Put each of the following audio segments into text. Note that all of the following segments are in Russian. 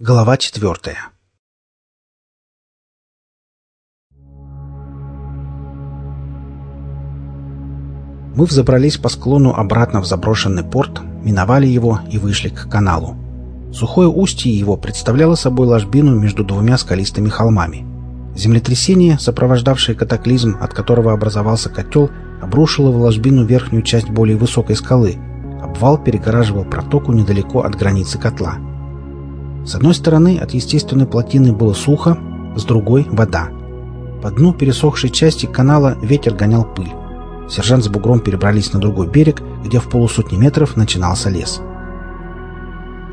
Глава четвертая Мы взобрались по склону обратно в заброшенный порт, миновали его и вышли к каналу. Сухое устье его представляло собой ложбину между двумя скалистыми холмами. Землетрясение, сопровождавшее катаклизм, от которого образовался котел, обрушило в ложбину верхнюю часть более высокой скалы. Обвал перегораживал протоку недалеко от границы котла. С одной стороны от естественной плотины было сухо, с другой — вода. По дну пересохшей части канала ветер гонял пыль. Сержант с бугром перебрались на другой берег, где в полусотни метров начинался лес.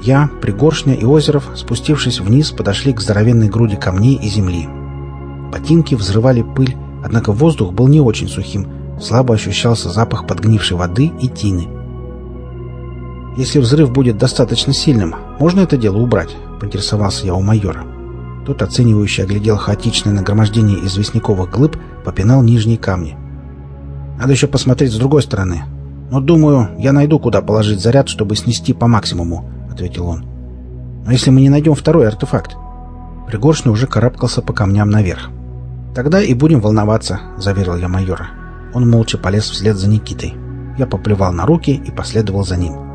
Я, Пригоршня и Озеров, спустившись вниз, подошли к здоровенной груди камней и земли. Ботинки взрывали пыль, однако воздух был не очень сухим, слабо ощущался запах подгнившей воды и тины. «Если взрыв будет достаточно сильным, можно это дело убрать?» — поинтересовался я у майора. Тот, оценивающий, оглядел хаотичное нагромождение известняковых глыб, попинал нижние камни. Надо еще посмотреть с другой стороны. Но, думаю, я найду, куда положить заряд, чтобы снести по максимуму», — ответил он. «Но если мы не найдем второй артефакт?» Пригоршня уже карабкался по камням наверх. «Тогда и будем волноваться», — заверил я майора. Он молча полез вслед за Никитой. Я поплевал на руки и последовал за ним.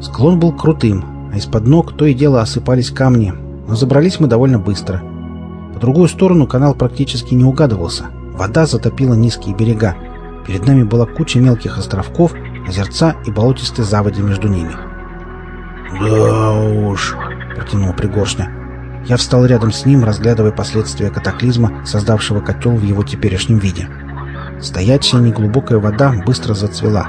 Склон был крутым, а из-под ног то и дело осыпались камни, но забрались мы довольно быстро. По другую сторону канал практически не угадывался — Вода затопила низкие берега. Перед нами была куча мелких островков, озерца и болотистые заводи между ними. «Да уж», — протянул Пригоршня. Я встал рядом с ним, разглядывая последствия катаклизма, создавшего котел в его теперешнем виде. Стоячая неглубокая вода быстро зацвела.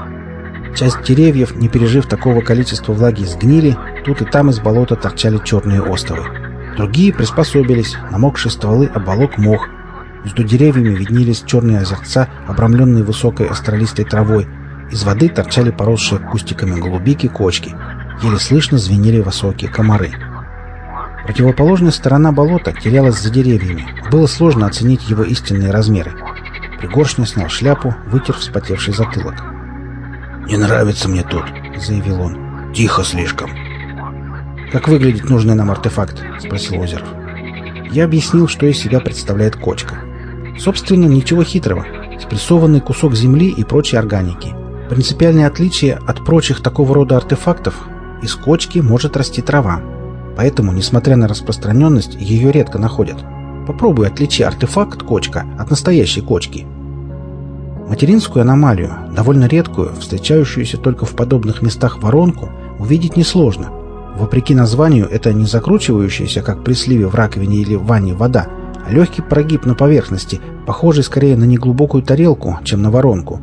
Часть деревьев, не пережив такого количества влаги, сгнили, тут и там из болота торчали черные остовы. Другие приспособились, намокшие стволы оболок мох — между деревьями виднелись черные озерца, обрамленные высокой астролистой травой. Из воды торчали поросшие кустиками голубики кочки. Еле слышно звенели высокие комары. Противоположная сторона болота терялась за деревьями. Было сложно оценить его истинные размеры. Пригоршня снял шляпу, вытер вспотевший затылок. «Не нравится мне тут», — заявил он. «Тихо слишком». «Как выглядит нужный нам артефакт?» — спросил Озеров. Я объяснил, что из себя представляет кочка. Собственно, ничего хитрого. Спрессованный кусок земли и прочей органики. Принципиальное отличие от прочих такого рода артефактов – из кочки может расти трава. Поэтому, несмотря на распространенность, ее редко находят. Попробуй отличи артефакт кочка от настоящей кочки. Материнскую аномалию, довольно редкую, встречающуюся только в подобных местах воронку, увидеть несложно. Вопреки названию, это не закручивающаяся, как при сливе в раковине или в ванне, вода, Легкий прогиб на поверхности, похожий скорее на неглубокую тарелку, чем на воронку.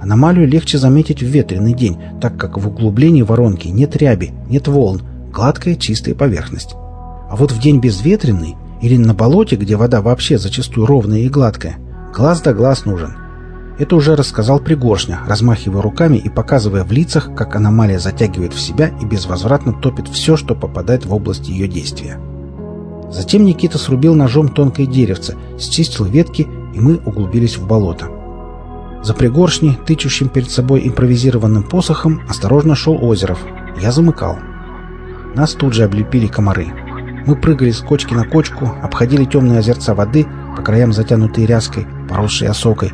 Аномалию легче заметить в ветреный день, так как в углублении воронки нет ряби, нет волн, гладкая чистая поверхность. А вот в день безветренный или на болоте, где вода вообще зачастую ровная и гладкая, глаз да глаз нужен. Это уже рассказал Пригоршня, размахивая руками и показывая в лицах, как аномалия затягивает в себя и безвозвратно топит все, что попадает в область ее действия. Затем Никита срубил ножом тонкое деревце, счистил ветки, и мы углубились в болото. За пригоршней, тычущим перед собой импровизированным посохом, осторожно шел Озеров. Я замыкал. Нас тут же облепили комары. Мы прыгали с кочки на кочку, обходили темные озерца воды, по краям затянутые ряской, поросшей осокой.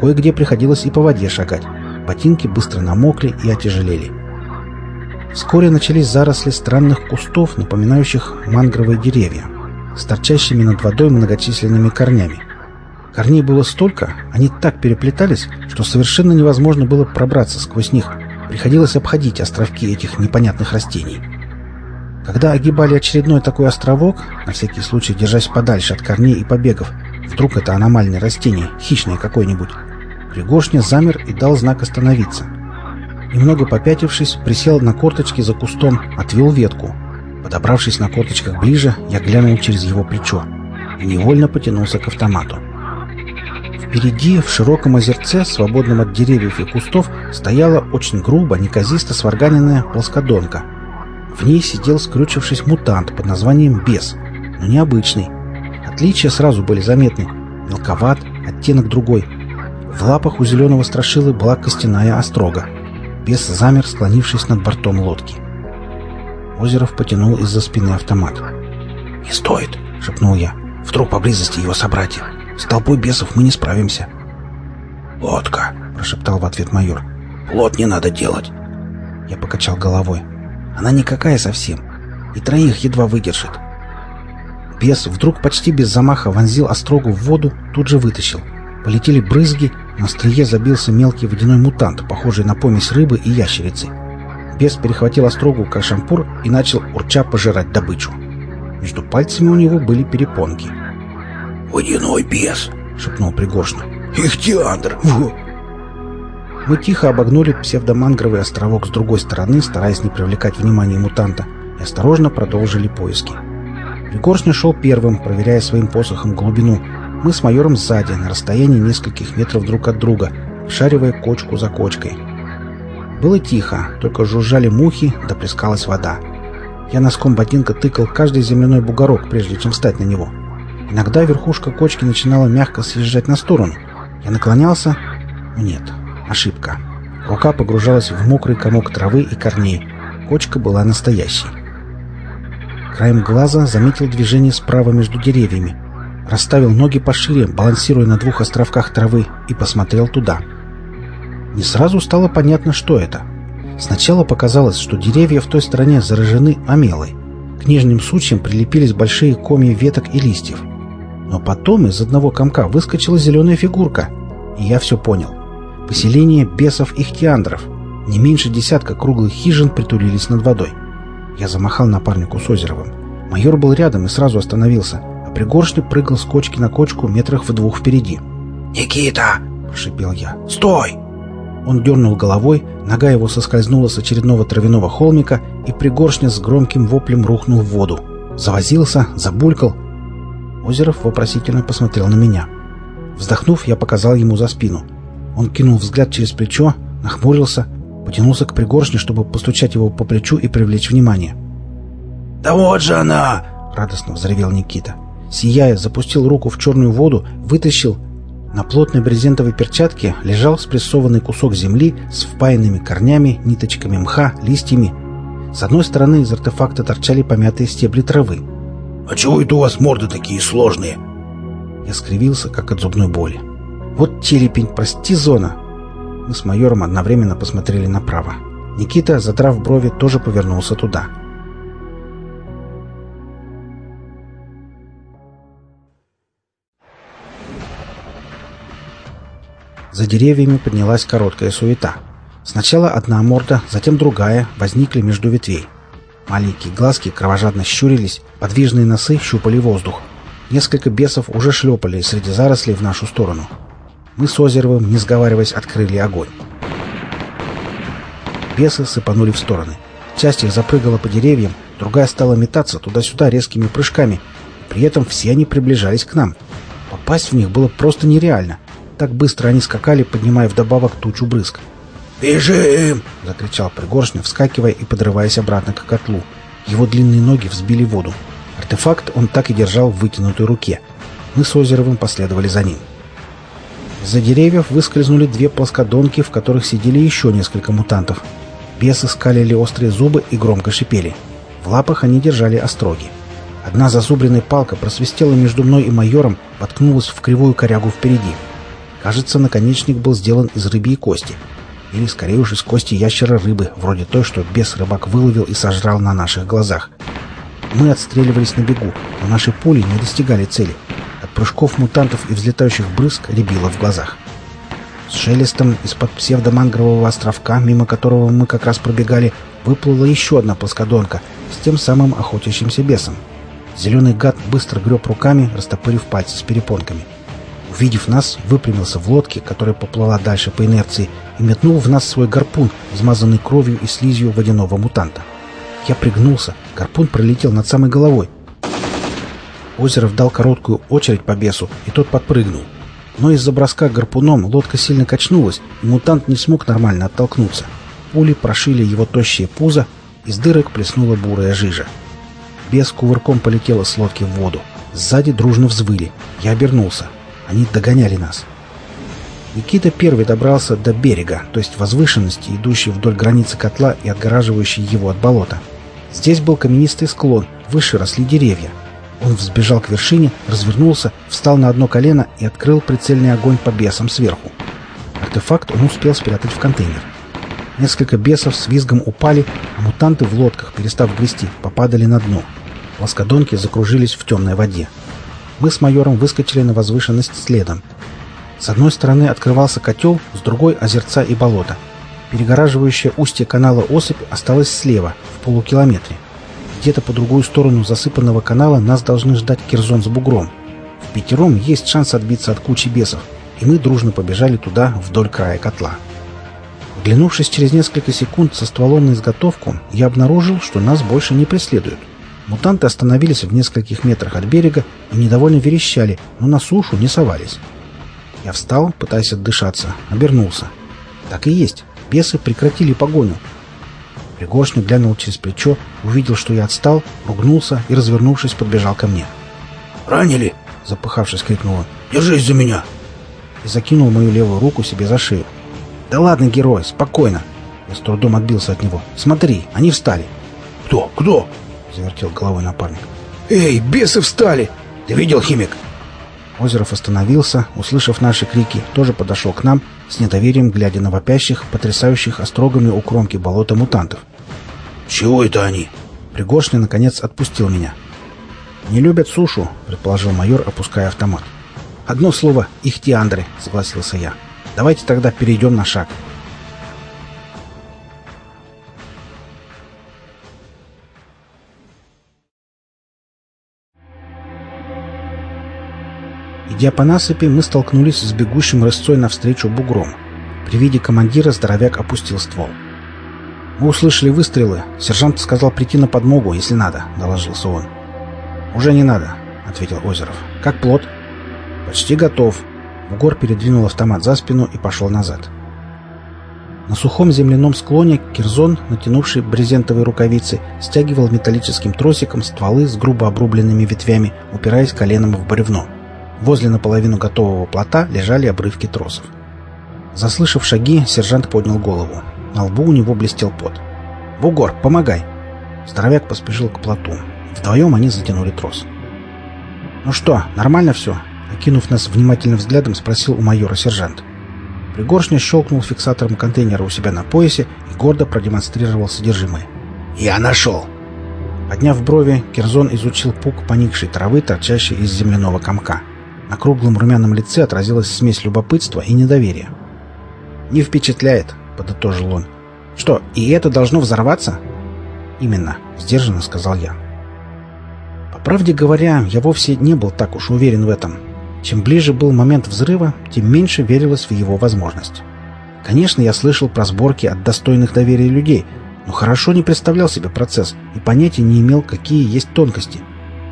Кое-где приходилось и по воде шагать. Ботинки быстро намокли и отяжелели. Вскоре начались заросли странных кустов, напоминающих мангровые деревья с торчащими над водой многочисленными корнями. Корней было столько, они так переплетались, что совершенно невозможно было пробраться сквозь них. Приходилось обходить островки этих непонятных растений. Когда огибали очередной такой островок, на всякий случай держась подальше от корней и побегов, вдруг это аномальное растение, хищное какое-нибудь, Пригоршня замер и дал знак остановиться. Немного попятившись, присел на корточки за кустом, отвел ветку, Подобравшись на корточках ближе, я глянул через его плечо и невольно потянулся к автомату. Впереди, в широком озерце, свободном от деревьев и кустов, стояла очень грубо, неказисто сварганенная плоскодонка. В ней сидел, скрючившись, мутант под названием Бес, но необычный. Отличия сразу были заметны. Мелковат, оттенок другой. В лапах у зеленого страшилы была костяная острога. Бес замер, склонившись над бортом лодки. Озеров потянул из-за спины автомат. «Не стоит!» — шепнул я. «Вдруг поблизости его собратья. С толпой бесов мы не справимся». «Лодка!» — прошептал в ответ майор. «Плот не надо делать!» Я покачал головой. «Она никакая совсем. И троих едва выдержит». Бес вдруг почти без замаха вонзил острогу в воду, тут же вытащил. Полетели брызги, на стрие забился мелкий водяной мутант, похожий на помесь рыбы и ящерицы. Бес перехватил острогу, как шампур, и начал урча пожирать добычу. Между пальцами у него были перепонки. «Водяной бес!» — шепнул Пригоршня. «Ихтиандр! Во!» Мы тихо обогнули псевдомангровый островок с другой стороны, стараясь не привлекать внимания мутанта, и осторожно продолжили поиски. Пригоршня шел первым, проверяя своим посохом глубину. Мы с майором сзади, на расстоянии нескольких метров друг от друга, шаривая кочку за кочкой. Было тихо, только жужжали мухи, да плескалась вода. Я носком ботинка тыкал каждый земляной бугорок, прежде чем встать на него. Иногда верхушка кочки начинала мягко съезжать на сторону. Я наклонялся. Нет, ошибка. Рука погружалась в мокрый комок травы и корней. Кочка была настоящей. Краем глаза заметил движение справа между деревьями. Расставил ноги пошире, балансируя на двух островках травы, и посмотрел туда. Не сразу стало понятно, что это. Сначала показалось, что деревья в той стороне заражены амелой. К нижним сучьям прилепились большие комья веток и листьев. Но потом из одного комка выскочила зеленая фигурка, и я все понял. Поселение бесов-ихтиандров. Не меньше десятка круглых хижин притулились над водой. Я замахал напарнику с Озеровым. Майор был рядом и сразу остановился, а пригоршник прыгал с кочки на кочку метрах в двух впереди. «Никита!» – прошипел я. «Стой!» Он дернул головой, нога его соскользнула с очередного травяного холмика, и пригоршня с громким воплем рухнул в воду. Завозился, забулькал. Озеров вопросительно посмотрел на меня. Вздохнув, я показал ему за спину. Он кинул взгляд через плечо, нахмурился, потянулся к пригоршне, чтобы постучать его по плечу и привлечь внимание. «Да вот же она!» — радостно взревел Никита. Сияя, запустил руку в черную воду, вытащил на плотной брезентовой перчатке лежал спрессованный кусок земли с впаянными корнями, ниточками мха, листьями. С одной стороны из артефакта торчали помятые стебли травы. «А чего это у вас морды такие сложные?» Я скривился, как от зубной боли. «Вот телепень, прости, зона!» Мы с майором одновременно посмотрели направо. Никита, задрав брови, тоже повернулся туда. За деревьями поднялась короткая суета. Сначала одна морда, затем другая возникли между ветвей. Маленькие глазки кровожадно щурились, подвижные носы щупали воздух. Несколько бесов уже шлепали среди зарослей в нашу сторону. Мы с Озеровым, не сговариваясь, открыли огонь. Бесы сыпанули в стороны. Часть их запрыгала по деревьям, другая стала метаться туда-сюда резкими прыжками. При этом все они приближались к нам. Попасть в них было просто нереально. Так быстро они скакали, поднимая вдобавок тучу брызг. «Бежим!» — закричал Пригоршня, вскакивая и подрываясь обратно к котлу. Его длинные ноги взбили воду. Артефакт он так и держал в вытянутой руке. Мы с Озеровым последовали за ним. За деревьев выскользнули две плоскодонки, в которых сидели еще несколько мутантов. Бесы скалили острые зубы и громко шипели. В лапах они держали остроги. Одна зазубренная палка просвистела между мной и майором, воткнулась в кривую корягу впереди. Кажется, наконечник был сделан из рыбьей кости. Или, скорее уж, из кости ящера-рыбы, вроде той, что бес-рыбак выловил и сожрал на наших глазах. Мы отстреливались на бегу, но наши пули не достигали цели. Прыжков мутантов и взлетающих брызг рябило в глазах. С шелестом из-под псевдомангрового островка, мимо которого мы как раз пробегали, выплыла еще одна плоскодонка с тем самым охотящимся бесом. Зеленый гад быстро греб руками, растопырив пальцы с перепонками. Увидев нас, выпрямился в лодке, которая поплыла дальше по инерции, и метнул в нас свой гарпун, измазанный кровью и слизью водяного мутанта. Я пригнулся, гарпун пролетел над самой головой. Озеров дал короткую очередь по бесу, и тот подпрыгнул. Но из-за броска гарпуном лодка сильно качнулась, и мутант не смог нормально оттолкнуться. Пули прошили его тощее пузо, из дырок плеснула бурая жижа. Бес кувырком полетела с лодки в воду. Сзади дружно взвыли. Я обернулся. Они догоняли нас. Никита первый добрался до берега, то есть возвышенности, идущей вдоль границы котла и отгораживающей его от болота. Здесь был каменистый склон, выше росли деревья. Он взбежал к вершине, развернулся, встал на одно колено и открыл прицельный огонь по бесам сверху. Артефакт он успел спрятать в контейнер. Несколько бесов с визгом упали, а мутанты в лодках, перестав грести, попадали на дно. Плоскодонки закружились в темной воде. Мы с майором выскочили на возвышенность следом. С одной стороны открывался котел, с другой — озерца и болото. Перегораживающее устье канала Осыпь осталось слева, в полукилометре. Где-то по другую сторону засыпанного канала нас должны ждать Кирзон с бугром. В пятером есть шанс отбиться от кучи бесов, и мы дружно побежали туда, вдоль края котла. Оглянувшись через несколько секунд со стволом на изготовку, я обнаружил, что нас больше не преследуют. Мутанты остановились в нескольких метрах от берега и недовольно верещали, но на сушу не совались. Я встал, пытаясь отдышаться, обернулся. Так и есть. Бесы прекратили погоню. Пригоршник глянул через плечо, увидел, что я отстал, ругнулся и, развернувшись, подбежал ко мне. «Ранили!» — запыхавшись, крикнул он. «Держись за меня!» И закинул мою левую руку себе за шею. «Да ладно, герой, спокойно!» Я с трудом отбился от него. «Смотри, они встали!» «Кто? Кто?» — завертел головой напарник. «Эй, бесы встали! Ты видел, химик?» Озеров остановился, услышав наши крики, тоже подошел к нам, с недоверием глядя на вопящих, потрясающих острогами у кромки болота мутантов. «Чего это они?» Пригоршня, наконец, отпустил меня. «Не любят сушу», — предположил майор, опуская автомат. «Одно слово — ихтиандры», — согласился я. «Давайте тогда перейдем на шаг». Идя по насыпи, мы столкнулись с бегущим рысцой навстречу бугром. При виде командира здоровяк опустил ствол. «Мы услышали выстрелы. Сержант сказал прийти на подмогу, если надо», — доложился он. «Уже не надо», — ответил Озеров. «Как плод?» «Почти готов». Бугор передвинул автомат за спину и пошел назад. На сухом земляном склоне Кирзон, натянувший брезентовые рукавицы, стягивал металлическим тросиком стволы с грубо обрубленными ветвями, упираясь коленом в бревно. Возле наполовину готового плота лежали обрывки тросов. Заслышав шаги, сержант поднял голову. На лбу у него блестел пот. «Бугор, помогай!» Здоровяк поспешил к плоту. Вдвоем они затянули трос. «Ну что, нормально все?» Окинув нас внимательным взглядом, спросил у майора сержант. Пригоршня щелкнул фиксатором контейнера у себя на поясе и гордо продемонстрировал содержимое. «Я нашел!» Подняв брови, Кирзон изучил пук поникшей травы, торчащей из земляного комка. На круглом румяном лице отразилась смесь любопытства и недоверия. «Не впечатляет», — подытожил он. «Что, и это должно взорваться?» «Именно», — сдержанно сказал я. По правде говоря, я вовсе не был так уж уверен в этом. Чем ближе был момент взрыва, тем меньше верилось в его возможность. Конечно, я слышал про сборки от достойных доверия людей, но хорошо не представлял себе процесс и понятия не имел, какие есть тонкости.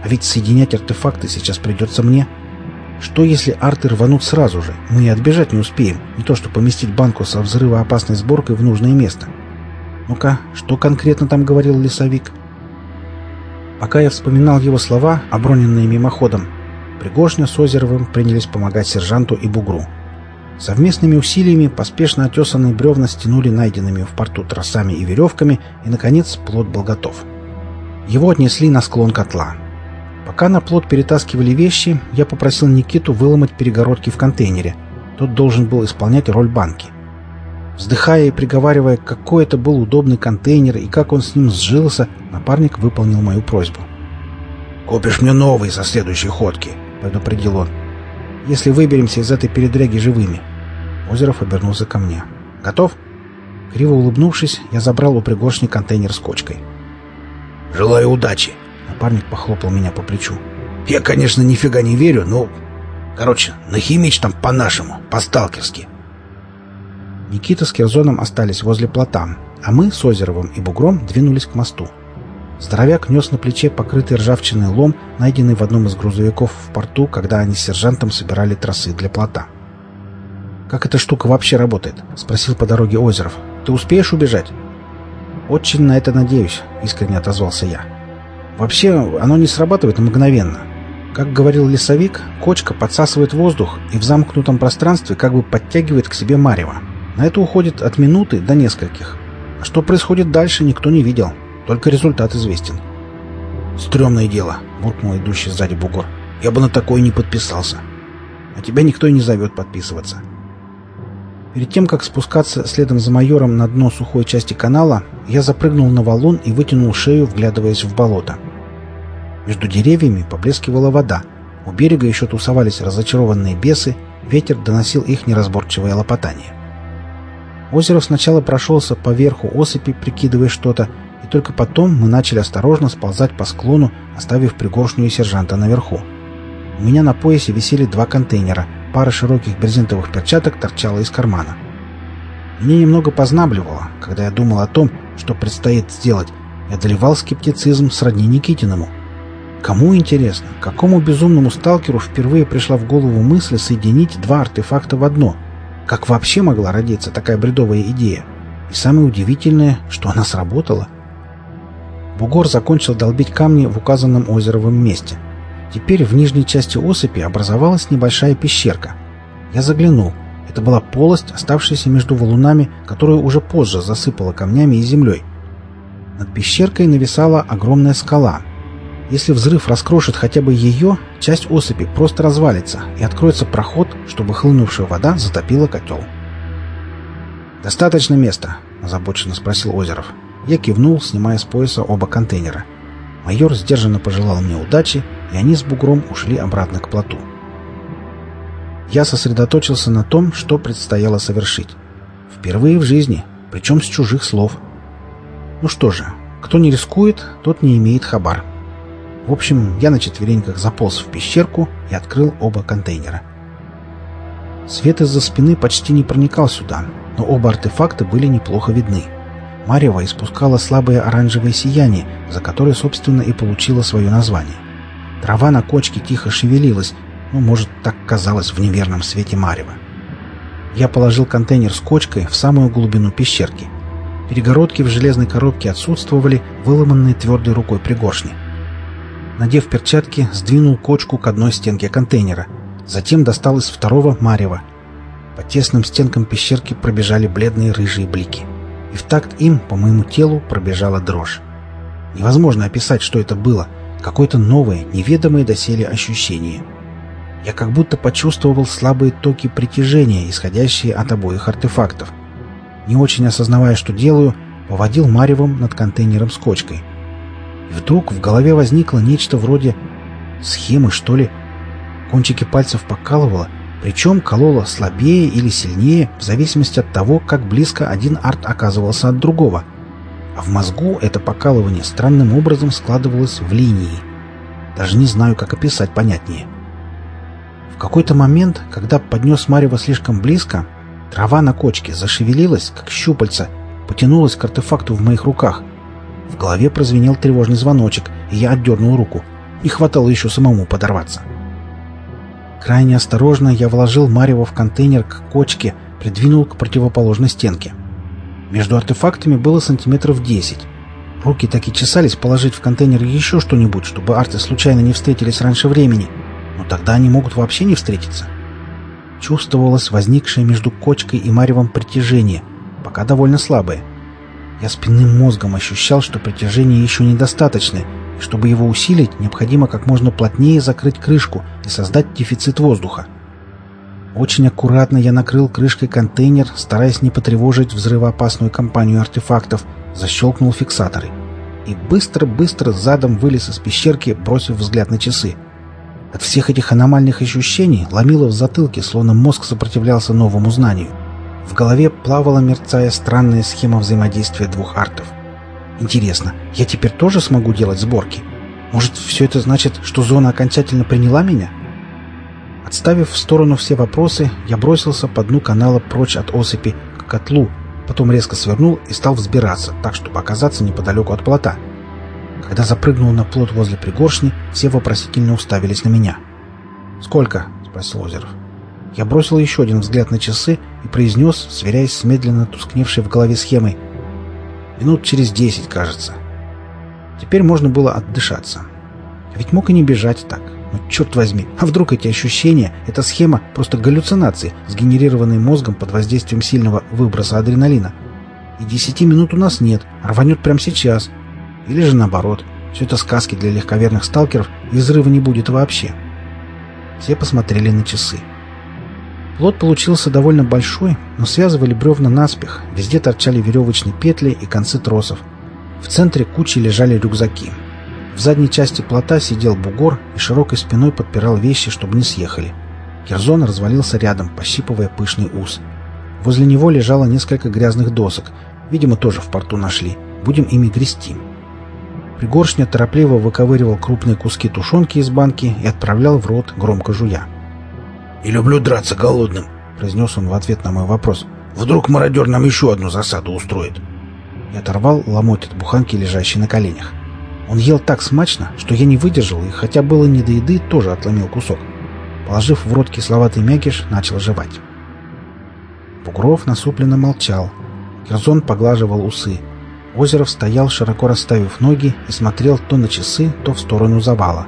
А ведь соединять артефакты сейчас придется мне — что если арты рванут сразу же? Мы и отбежать не успеем, не то что поместить банку со взрывоопасной сборкой в нужное место. Ну-ка, что конкретно там говорил лесовик? Пока я вспоминал его слова, оброненные мимоходом, Пригоршня с Озеровым принялись помогать сержанту и бугру. Совместными усилиями поспешно отесанные бревна стянули найденными в порту тросами и веревками, и, наконец, плод был готов. Его отнесли на склон котла. Пока на плот перетаскивали вещи, я попросил Никиту выломать перегородки в контейнере. Тот должен был исполнять роль банки. Вздыхая и приговаривая, какой это был удобный контейнер и как он с ним сжился, напарник выполнил мою просьбу. «Купишь мне новый со следующей ходки», — предупредил он. «Если выберемся из этой передряги живыми». Озеров обернулся ко мне. «Готов?» Криво улыбнувшись, я забрал у пригоршни контейнер с кочкой. «Желаю удачи!» Напарник похлопал меня по плечу. «Я, конечно, нифига не верю, но... Короче, нахимич там по-нашему, по-сталкерски». Никита с Кирзоном остались возле плота, а мы с Озеровым и Бугром двинулись к мосту. Здоровяк нес на плече покрытый ржавчиной лом, найденный в одном из грузовиков в порту, когда они с сержантом собирали тросы для плота. «Как эта штука вообще работает?» — спросил по дороге Озеров. «Ты успеешь убежать?» «Очень на это надеюсь», — искренне отозвался я. Вообще, оно не срабатывает мгновенно. Как говорил лесовик, кочка подсасывает воздух и в замкнутом пространстве как бы подтягивает к себе марево. На это уходит от минуты до нескольких. А что происходит дальше, никто не видел. Только результат известен. «Стремное дело», — буркнул идущий сзади бугор. «Я бы на такое не подписался. А тебя никто и не зовет подписываться». Перед тем, как спускаться следом за майором на дно сухой части канала, я запрыгнул на валун и вытянул шею, вглядываясь в болото. Между деревьями поблескивала вода. У берега еще тусовались разочарованные бесы, ветер доносил их неразборчивое лопотание. Озеров сначала прошелся по верху осыпи, прикидывая что-то, и только потом мы начали осторожно сползать по склону, оставив пригоршню и сержанта наверху. У меня на поясе висели два контейнера, пара широких брезентовых перчаток торчала из кармана. Мне немного познабливало, когда я думал о том, что предстоит сделать, и одолевал скептицизм сродни Никитиному. Кому интересно, какому безумному сталкеру впервые пришла в голову мысль соединить два артефакта в одно? Как вообще могла родиться такая бредовая идея? И самое удивительное, что она сработала. Бугор закончил долбить камни в указанном озеровом месте — Теперь в нижней части осыпи образовалась небольшая пещерка. Я заглянул. Это была полость, оставшаяся между валунами, которую уже позже засыпала камнями и землей. Над пещеркой нависала огромная скала. Если взрыв раскрошит хотя бы ее, часть осыпи просто развалится и откроется проход, чтобы хлынувшая вода затопила котел. «Достаточно места?» – озабоченно спросил Озеров. Я кивнул, снимая с пояса оба контейнера. Майор сдержанно пожелал мне удачи, и они с бугром ушли обратно к плоту. Я сосредоточился на том, что предстояло совершить. Впервые в жизни, причем с чужих слов. Ну что же, кто не рискует, тот не имеет хабар. В общем, я на четвереньках заполз в пещерку и открыл оба контейнера. Свет из-за спины почти не проникал сюда, но оба артефакта были неплохо видны. Марева испускала слабое оранжевое сияние, за которое, собственно, и получила свое название. Трава на кочке тихо шевелилась, ну, может, так казалось в неверном свете Марева. Я положил контейнер с кочкой в самую глубину пещерки. Перегородки в железной коробке отсутствовали, выломанные твердой рукой пригоршни. Надев перчатки, сдвинул кочку к одной стенке контейнера. Затем достал из второго Марева. По тесным стенкам пещерки пробежали бледные рыжие блики и в такт им по моему телу пробежала дрожь. Невозможно описать, что это было. Какое-то новое, неведомое доселе ощущение. Я как будто почувствовал слабые токи притяжения, исходящие от обоих артефактов. Не очень осознавая, что делаю, поводил маревом над контейнером с кочкой. Вдруг в голове возникло нечто вроде схемы, что ли. Кончики пальцев покалывало — причем колола слабее или сильнее в зависимости от того, как близко один арт оказывался от другого. А в мозгу это покалывание странным образом складывалось в линии. Даже не знаю, как описать понятнее. В какой-то момент, когда поднес Марева слишком близко, трава на кочке зашевелилась, как щупальца, потянулась к артефакту в моих руках. В голове прозвенел тревожный звоночек, и я отдернул руку. Не хватало еще самому подорваться. Крайне осторожно я вложил Марева в контейнер к кочке, придвинул к противоположной стенке. Между артефактами было сантиметров 10. Руки так и чесались положить в контейнер еще что-нибудь, чтобы арты случайно не встретились раньше времени. Но тогда они могут вообще не встретиться. Чувствовалось возникшее между кочкой и Маревом притяжение, пока довольно слабое. Я спинным мозгом ощущал, что притяжение еще недостаточное, чтобы его усилить, необходимо как можно плотнее закрыть крышку и создать дефицит воздуха. Очень аккуратно я накрыл крышкой контейнер, стараясь не потревожить взрывоопасную компанию артефактов, защелкнул фиксаторы. И быстро-быстро задом вылез из пещерки, бросив взгляд на часы. От всех этих аномальных ощущений ломило в затылке, словно мозг сопротивлялся новому знанию. В голове плавала, мерцая, странная схема взаимодействия двух артов — Интересно, я теперь тоже смогу делать сборки? Может, все это значит, что зона окончательно приняла меня? Отставив в сторону все вопросы, я бросился по дну канала прочь от осыпи к котлу, потом резко свернул и стал взбираться, так, чтобы оказаться неподалеку от плота. Когда запрыгнул на плот возле пригоршни, все вопросительно уставились на меня. «Сколько?» — спросил Озеров. Я бросил еще один взгляд на часы и произнес, сверяясь с медленно тускневшей в голове схемой — Минут через десять, кажется. Теперь можно было отдышаться. Ведь мог и не бежать так. Но черт возьми, а вдруг эти ощущения, эта схема просто галлюцинации, сгенерированные мозгом под воздействием сильного выброса адреналина? И десяти минут у нас нет, рванет прямо сейчас. Или же наоборот, все это сказки для легковерных сталкеров, и взрыва не будет вообще. Все посмотрели на часы. Плот получился довольно большой, но связывали бревна наспех, везде торчали веревочные петли и концы тросов. В центре кучи лежали рюкзаки. В задней части плота сидел бугор и широкой спиной подпирал вещи, чтобы не съехали. Керзон развалился рядом, пощипывая пышный ус. Возле него лежало несколько грязных досок. Видимо, тоже в порту нашли. Будем ими грести. Пригоршня торопливо выковыривал крупные куски тушенки из банки и отправлял в рот, громко жуя. «Не люблю драться голодным», — произнес он в ответ на мой вопрос. «Вдруг мародер нам еще одну засаду устроит?» Я оторвал ломоть от буханки, лежащей на коленях. Он ел так смачно, что я не выдержал и, хотя было не до еды, тоже отломил кусок. Положив в рот кисловатый мякиш, начал жевать. Бугров насупленно молчал. Керзон поглаживал усы. Озеров стоял, широко расставив ноги, и смотрел то на часы, то в сторону завала.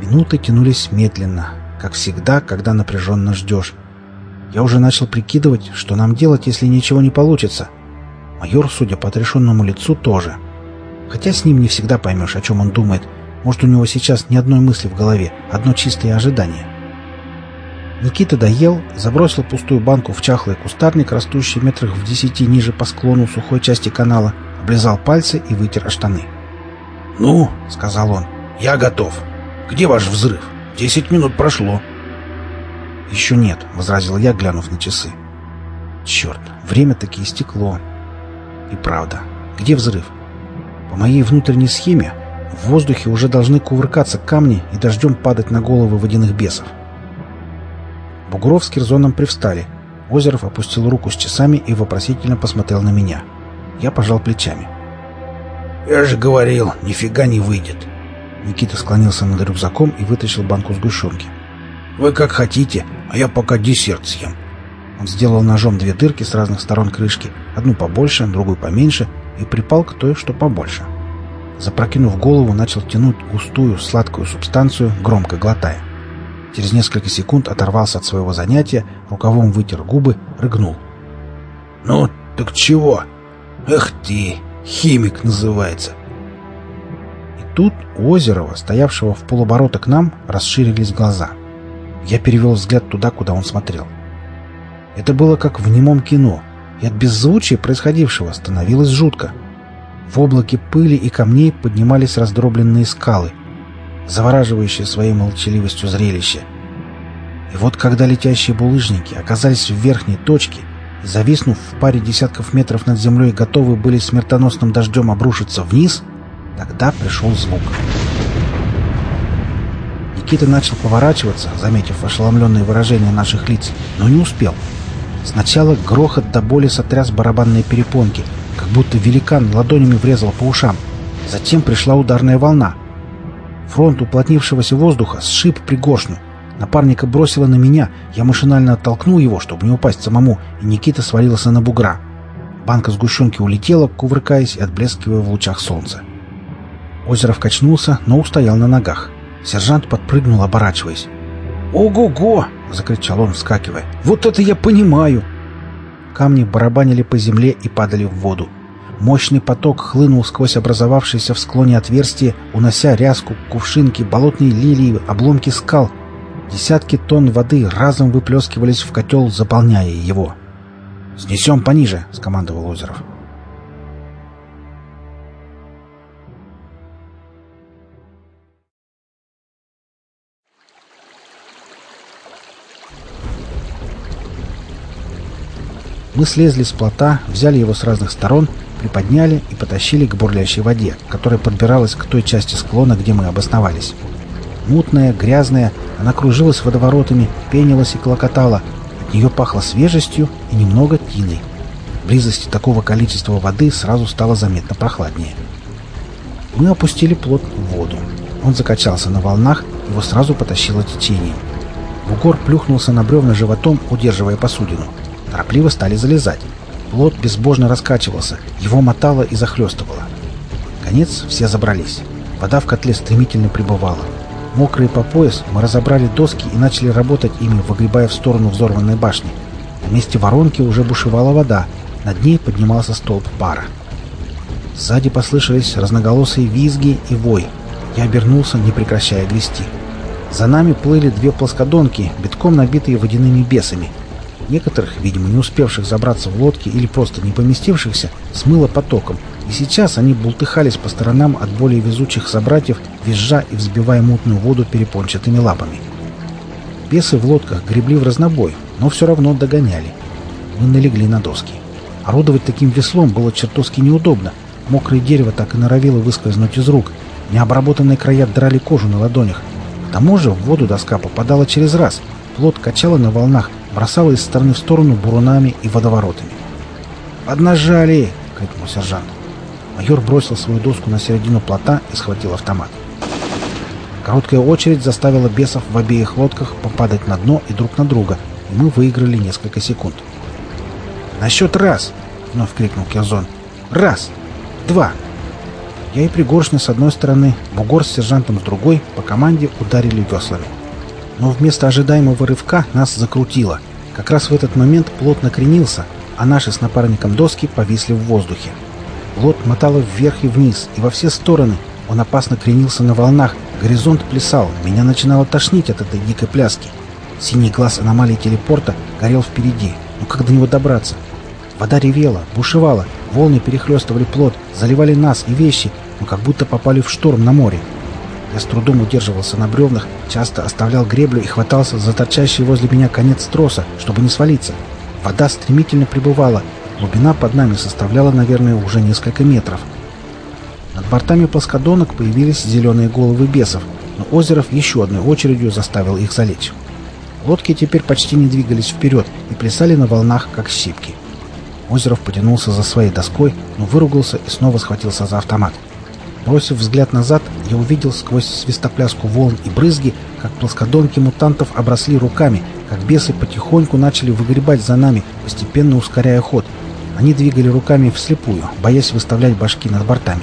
Минуты тянулись медленно, как всегда, когда напряженно ждешь. Я уже начал прикидывать, что нам делать, если ничего не получится. Майор, судя по отрешенному лицу, тоже. Хотя с ним не всегда поймешь, о чем он думает. Может, у него сейчас ни одной мысли в голове, одно чистое ожидание. Никита доел, забросил пустую банку в чахлый кустарник, растущий метрах в десяти ниже по склону сухой части канала, облизал пальцы и вытер штаны. «Ну», — сказал он, — «я готов. Где ваш взрыв? Десять минут прошло». «Еще нет», — возразил я, глянув на часы. «Черт, время таки истекло». И правда, где взрыв? По моей внутренней схеме в воздухе уже должны кувыркаться камни и дождем падать на головы водяных бесов. Бугров с Кирзоном привстали. Озеров опустил руку с часами и вопросительно посмотрел на меня. Я пожал плечами. «Я же говорил, нифига не выйдет!» Никита склонился над рюкзаком и вытащил банку сгущенки. «Вы как хотите, а я пока десерт съем». Он сделал ножом две дырки с разных сторон крышки, одну побольше, другую поменьше, и припал к той, что побольше. Запрокинув голову, начал тянуть густую, сладкую субстанцию, громко глотая. Через несколько секунд оторвался от своего занятия, рукавом вытер губы, рыгнул. «Ну, так чего? Эх ты, химик называется!» Тут у Озерова, стоявшего в полоборота к нам, расширились глаза. Я перевел взгляд туда, куда он смотрел. Это было как в немом кино, и от беззвучия происходившего становилось жутко. В облаке пыли и камней поднимались раздробленные скалы — завораживающее своей молчаливостью зрелище. И вот когда летящие булыжники оказались в верхней точке, зависнув в паре десятков метров над землей, готовы были смертоносным дождем обрушиться вниз, тогда пришел звук. Никита начал поворачиваться, заметив ошеломленные выражения наших лиц, но не успел. Сначала грохот до боли сотряс барабанные перепонки, как будто великан ладонями врезал по ушам. Затем пришла ударная волна — Фронт уплотнившегося воздуха сшиб пригоршню. Напарника бросило на меня, я машинально оттолкнул его, чтобы не упасть самому, и Никита свалился на бугра. Банка сгущенки улетела, кувыркаясь и отблескивая в лучах солнца. Озеров качнулся, но устоял на ногах. Сержант подпрыгнул, оборачиваясь. «Ого-го!» — закричал он, вскакивая. «Вот это я понимаю!» Камни барабанили по земле и падали в воду. Мощный поток хлынул сквозь образовавшееся в склоне отверстие, унося ряску, кувшинки, болотные лилии, обломки скал. Десятки тонн воды разом выплескивались в котел, заполняя его. «Снесем пониже», — скомандовал Озеров. Мы слезли с плота, взяли его с разных сторон приподняли и потащили к бурлящей воде, которая подбиралась к той части склона, где мы обосновались. Мутная, грязная, она кружилась водоворотами, пенилась и клокотала. От нее пахло свежестью и немного тиной. Близости такого количества воды сразу стало заметно прохладнее. Мы опустили плот в воду. Он закачался на волнах, его сразу потащило течением. Бугор плюхнулся на бревна животом, удерживая посудину. Торопливо стали залезать. Плот безбожно раскачивался, его мотало и захлестывало. Конец все забрались. Вода в котле стремительно прибывала. Мокрые по пояс, мы разобрали доски и начали работать ими, выгребая в сторону взорванной башни. На месте воронки уже бушевала вода, над ней поднимался столб пара. Сзади послышались разноголосые визги и вой. Я обернулся, не прекращая грести. За нами плыли две плоскодонки, битком набитые водяными бесами. Некоторых, видимо, не успевших забраться в лодки или просто не поместившихся, смыло потоком, и сейчас они бултыхались по сторонам от более везучих собратьев, визжа и взбивая мутную воду перепончатыми лапами. Бесы в лодках гребли в разнобой, но все равно догоняли. Мы налегли на доски. Орудовать таким веслом было чертовски неудобно. Мокрое дерево так и норовило выскользнуть из рук. Необработанные края драли кожу на ладонях. К тому же в воду доска попадала через раз. Плот качала на волнах, бросала из стороны в сторону бурунами и водоворотами. «Поднажали!» — крикнул сержант. Майор бросил свою доску на середину плота и схватил автомат. Короткая очередь заставила бесов в обеих лодках попадать на дно и друг на друга, и мы выиграли несколько секунд. «На счет раз!» — вновь крикнул Кирзон. «Раз! Два!» Я и Пригоршня с одной стороны, Бугор с сержантом с другой по команде ударили веслами. Но вместо ожидаемого рывка нас закрутило. Как раз в этот момент плот накренился, а наши с напарником доски повисли в воздухе. Плот мотало вверх и вниз, и во все стороны. Он опасно кренился на волнах, горизонт плясал, меня начинало тошнить от этой дикой пляски. Синий глаз аномалии телепорта горел впереди. Но как до него добраться? Вода ревела, бушевала, волны перехлестывали плот, заливали нас и вещи, но как будто попали в шторм на море. Я с трудом удерживался на бревнах, часто оставлял греблю и хватался за торчащий возле меня конец троса, чтобы не свалиться. Вода стремительно прибывала, глубина под нами составляла, наверное, уже несколько метров. Над бортами плоскодонок появились зеленые головы бесов, но Озеров еще одной очередью заставил их залечь. Лодки теперь почти не двигались вперед и плясали на волнах, как щипки. Озеров потянулся за своей доской, но выругался и снова схватился за автомат. Бросив взгляд назад, я увидел сквозь свистопляску волн и брызги, как плоскодонки мутантов обросли руками, как бесы потихоньку начали выгребать за нами, постепенно ускоряя ход. Они двигали руками вслепую, боясь выставлять башки над бортами.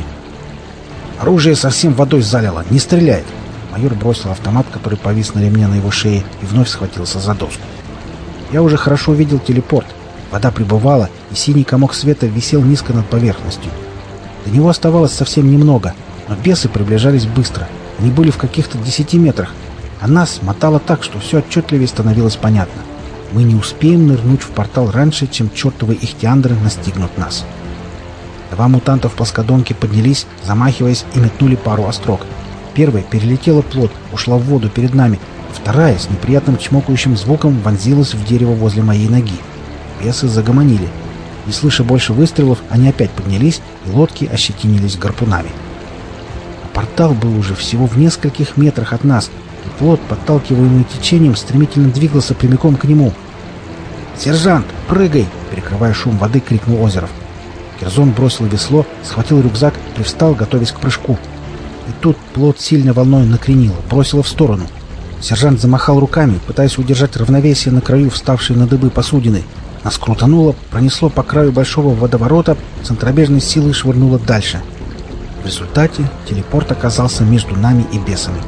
«Оружие совсем водой залило, не стреляет!» Майор бросил автомат, который повис на ремне на его шее, и вновь схватился за доску. Я уже хорошо видел телепорт. Вода прибывала, и синий комок света висел низко над поверхностью. До него оставалось совсем немного, но бесы приближались быстро. Они были в каких-то десяти метрах, а нас мотало так, что все отчетливее становилось понятно. Мы не успеем нырнуть в портал раньше, чем чертовы ихтиандры настигнут нас. Два мутанта в плоскодонке поднялись, замахиваясь, и метнули пару острог. Первая перелетела плот, ушла в воду перед нами. Вторая с неприятным чмокающим звуком вонзилась в дерево возле моей ноги. Бесы загомонили. Не слыша больше выстрелов, они опять поднялись, и лодки ощетинились гарпунами. А портал был уже всего в нескольких метрах от нас, и плот, подталкиваемый течением, стремительно двигался прямиком к нему. «Сержант, прыгай!» — перекрывая шум воды, крикнул Озеров. Керзон бросил весло, схватил рюкзак, привстал, готовясь к прыжку. И тут плот сильно волной накренило, бросило в сторону. Сержант замахал руками, пытаясь удержать равновесие на краю вставшей на дыбы посудины. Нас крутануло, пронесло по краю большого водоворота, центробежной силой швырнуло дальше. В результате телепорт оказался между нами и бесами.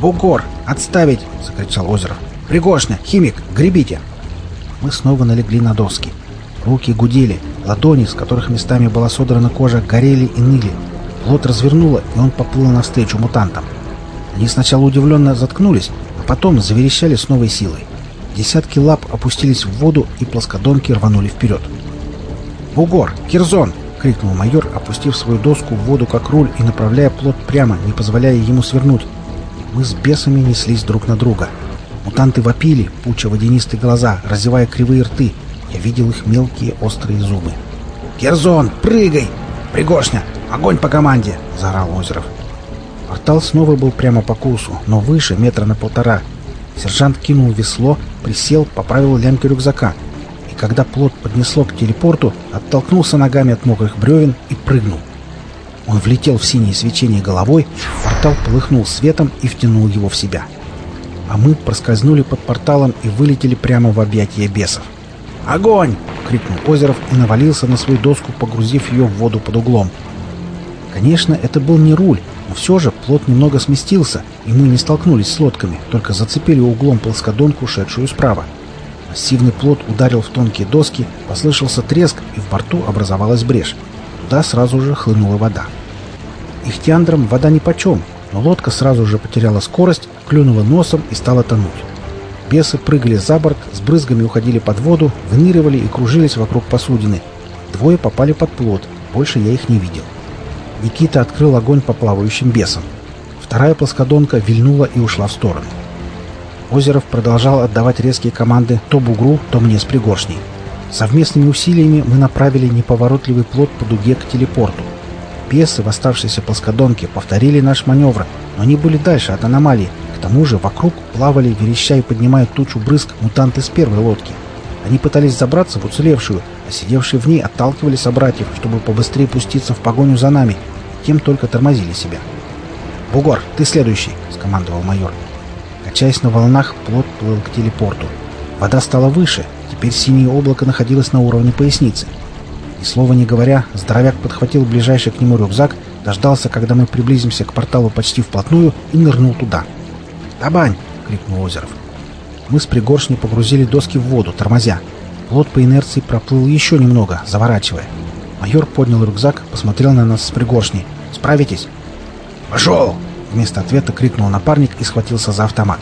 «Бугор! Отставить!» — закричал Озеров. «Пригошня! Химик! Гребите!» Мы снова налегли на доски. Руки гудели, ладони, с которых местами была содрана кожа, горели и ныли. Плот развернуло, и он поплыл навстречу мутантам. Они сначала удивленно заткнулись, а потом заверещали с новой силой. Десятки лап опустились в воду, и плоскодонки рванули вперед. «Бугор! Кирзон!» — крикнул майор, опустив свою доску в воду как руль и направляя плот прямо, не позволяя ему свернуть. Мы с бесами неслись друг на друга. Мутанты вопили, пуча водянистые глаза, разевая кривые рты. Я видел их мелкие острые зубы. «Кирзон, прыгай! Пригошня, огонь по команде!» — заорал Озеров. Портал снова был прямо по курсу, но выше, метра на полтора — Сержант кинул весло, присел, поправил лямки рюкзака. И когда плот поднесло к телепорту, оттолкнулся ногами от мокрых бревен и прыгнул. Он влетел в синее свечение головой, портал полыхнул светом и втянул его в себя. А мы проскользнули под порталом и вылетели прямо в объятия бесов. «Огонь!» — крикнул Озеров и навалился на свою доску, погрузив ее в воду под углом. Конечно, это был не руль, но все же плот немного сместился, и мы не столкнулись с лодками, только зацепили углом плоскодонку, шедшую справа. Массивный плот ударил в тонкие доски, послышался треск, и в борту образовалась брешь. Туда сразу же хлынула вода. Ихтиандрам вода нипочем, но лодка сразу же потеряла скорость, клюнула носом и стала тонуть. Бесы прыгали за борт, с брызгами уходили под воду, выныривали и кружились вокруг посудины. Двое попали под плот, больше я их не видел. Никита открыл огонь по плавающим бесам. Вторая плоскодонка вильнула и ушла в сторону. Озеров продолжал отдавать резкие команды то бугру, то мне с пригоршней. Совместными усилиями мы направили неповоротливый плот по дуге к телепорту. Бесы в оставшейся плоскодонке повторили наш маневр, но они были дальше от аномалии. К тому же вокруг плавали, вереща и поднимая тучу брызг мутанты с первой лодки. Они пытались забраться в уцелевшую, а сидевшие в ней отталкивали собратьев, чтобы побыстрее пуститься в погоню за нами. Тем только тормозили себя. «Бугор, ты следующий!» — скомандовал майор. Качаясь на волнах, плот плыл к телепорту. Вода стала выше, теперь синее облако находилось на уровне поясницы. И слова не говоря, здоровяк подхватил ближайший к нему рюкзак, дождался, когда мы приблизимся к порталу почти вплотную, и нырнул туда. «Табань!» — крикнул Озеров. Мы с пригоршней погрузили доски в воду, тормозя. Плот по инерции проплыл еще немного, заворачивая. Майор поднял рюкзак, посмотрел на нас с пригоршней. «Справитесь?» «Пошел!» — вместо ответа крикнул напарник и схватился за автомат.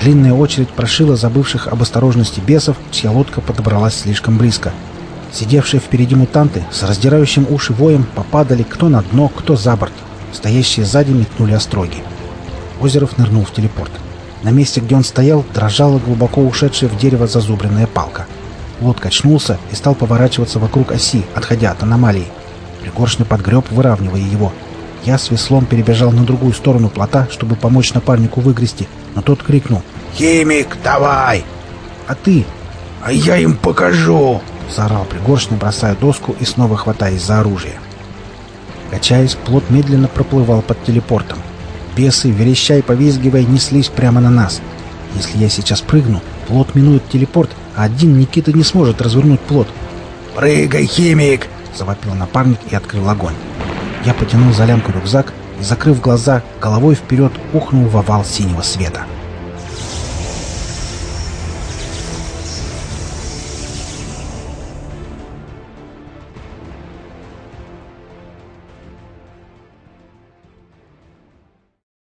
Длинная очередь прошила забывших об осторожности бесов, чья лодка подобралась слишком близко. Сидевшие впереди мутанты с раздирающим уши воем попадали кто на дно, кто за борт. Стоящие сзади метнули остроги. Озеров нырнул в телепорт. На месте, где он стоял, дрожала глубоко ушедшая в дерево зазубренная палка. Лот качнулся и стал поворачиваться вокруг оси, отходя от аномалии. Пригоршный подгреб, выравнивая его. Я с веслом перебежал на другую сторону плота, чтобы помочь напарнику выгрести, но тот крикнул «Химик, давай!» «А ты?» «А я им покажу!» — заорал Пригоршный, бросая доску и снова хватаясь за оружие. Качаясь, плот медленно проплывал под телепортом. Бесы, вереща и повизгивая, неслись прямо на нас. Если я сейчас прыгну, плот минует телепорт, а один Никита не сможет развернуть плот. «Прыгай, химик!» — завопил напарник и открыл огонь. Я потянул за лямку рюкзак и, закрыв глаза, головой вперед ухнул в овал синего света.